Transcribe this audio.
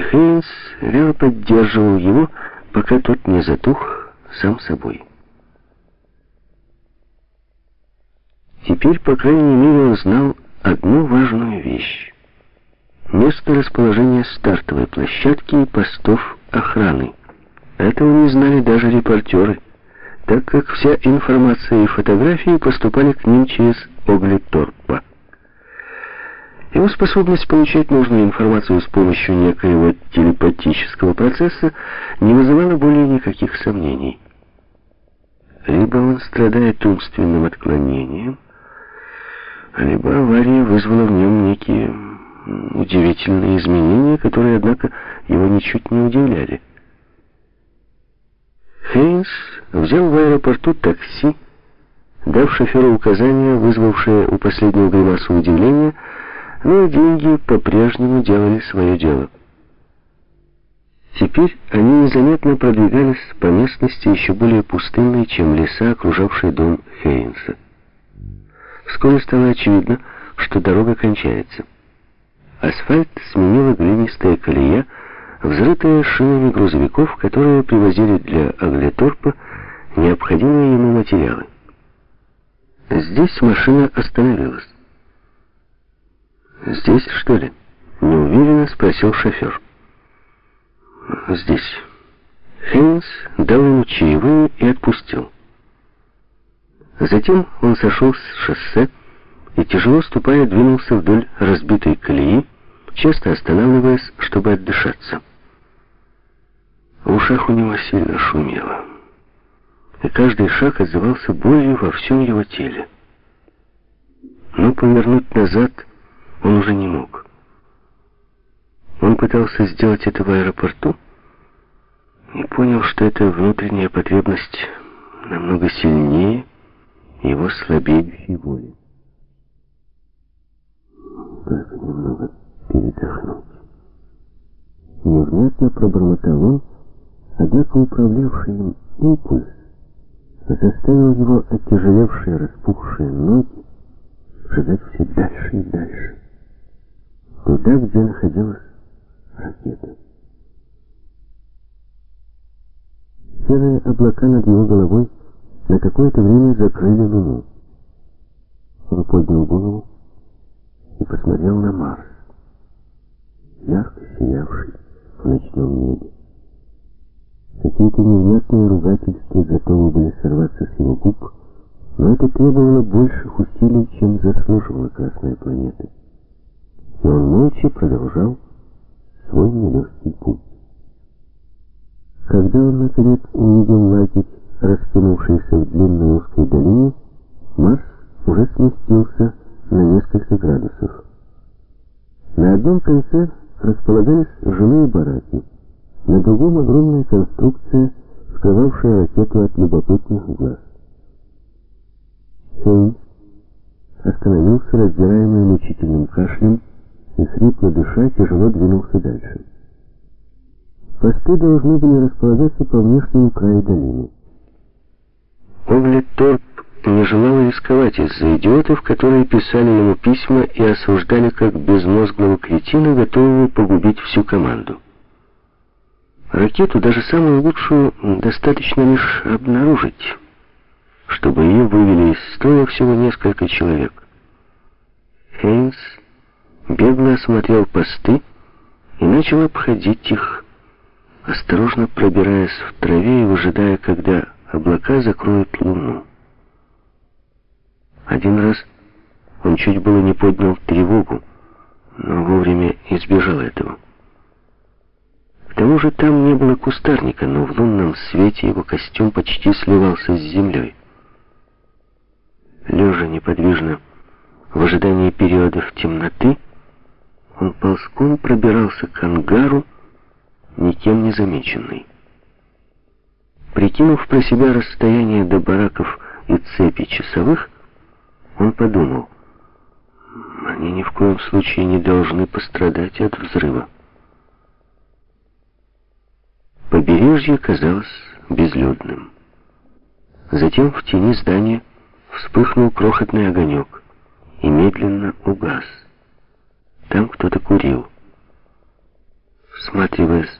и Хейнс вяло поддерживал его, пока тот не затух сам собой. Теперь, по крайней мере, он знал одну важную вещь. Место расположения стартовой площадки и постов охраны. Этого не знали даже репортеры, так как вся информация и фотографии поступали к ним через Оглиторпа. Его способность получать нужную информацию с помощью некоего телепатического процесса не вызывала более никаких сомнений. Либо он страдает умственным отклонением, либо авария вызвала в нем некие удивительные изменения, которые, однако, его ничуть не удивляли. Хейнс взял в аэропорту такси, дав шоферу указания, вызвавшее у последнего гримасу удивления, но деньги по-прежнему делали свое дело. Теперь они незаметно продвигались по местности еще более пустынной, чем леса, окружавшие дом Хейнса. Вскоре стало очевидно, что дорога кончается. Асфальт сменила глинистая колея, взрытая шинами грузовиков, которые привозили для Аглеторпа необходимые ему материалы. Здесь машина остановилась. «Здесь, что ли?» — неуверенно спросил шофер. «Здесь». Хейнс дал ему чаевые и отпустил. Затем он сошел с шоссе и, тяжело ступая, двинулся вдоль разбитой колеи, часто останавливаясь, чтобы отдышаться. В ушах у него сильно шумело, и каждый шаг отзывался болью во всем его теле. Но повернуть назад он уже не мог. Он пытался сделать это в аэропорту и понял, что эта внутренняя потребность намного сильнее его слабеющей воли. Только немного передохнуть. Невнятно пробормотал он, однако управлявший им импульс заставил его оттяжелевшие распухшие ноги шагать все дальше и дальше туда, где находилась ракета. Серые облака над его головой на какое-то время закрыли луну. Он поднял голову и посмотрел на Марс, ярко сиявший в ночном небе. Какие-то невнятные ругательства готовы были сорваться с его губ, но это требовало больших усилий, чем заслуживала Красная планета и он молча продолжал свой нелегкий путь. Когда он, наконец, увидел лагерь, раскинувшийся в длинной узкой долине, Марс уже сместился на несколько градусов. На одном конце располагались жилые бараки, на другом огромная конструкция, скрывавшая ракету от любопытных глаз. Хейнс остановился, раздираемый мучительным кашлем, и, хрипло дыша, тяжело двинулся дальше. Посты должны были располагаться по внешнему краю долины. Оглет Торп не желал рисковать из-за идиотов, которые писали ему письма и осуждали как безмозглого кретина, готового погубить всю команду. Ракету, даже самую лучшую, достаточно лишь обнаружить, чтобы ее вывели из строя всего несколько человек. Хейнс бегло осмотрел посты и начал обходить их, осторожно пробираясь в траве и выжидая, когда облака закроют луну. Один раз он чуть было не поднял тревогу, но вовремя избежал этого. К тому же там не было кустарника, но в лунном свете его костюм почти сливался с землей. Лежа неподвижно в ожидании периодов темноты, он ползком пробирался к ангару, никем не замеченный. Прикинув про себя расстояние до бараков и цепи часовых, он подумал, они ни в коем случае не должны пострадать от взрыва. Побережье казалось безлюдным. Затем в тени здания вспыхнул крохотный огонек и медленно угас. Там кто-то курил. всматриваясь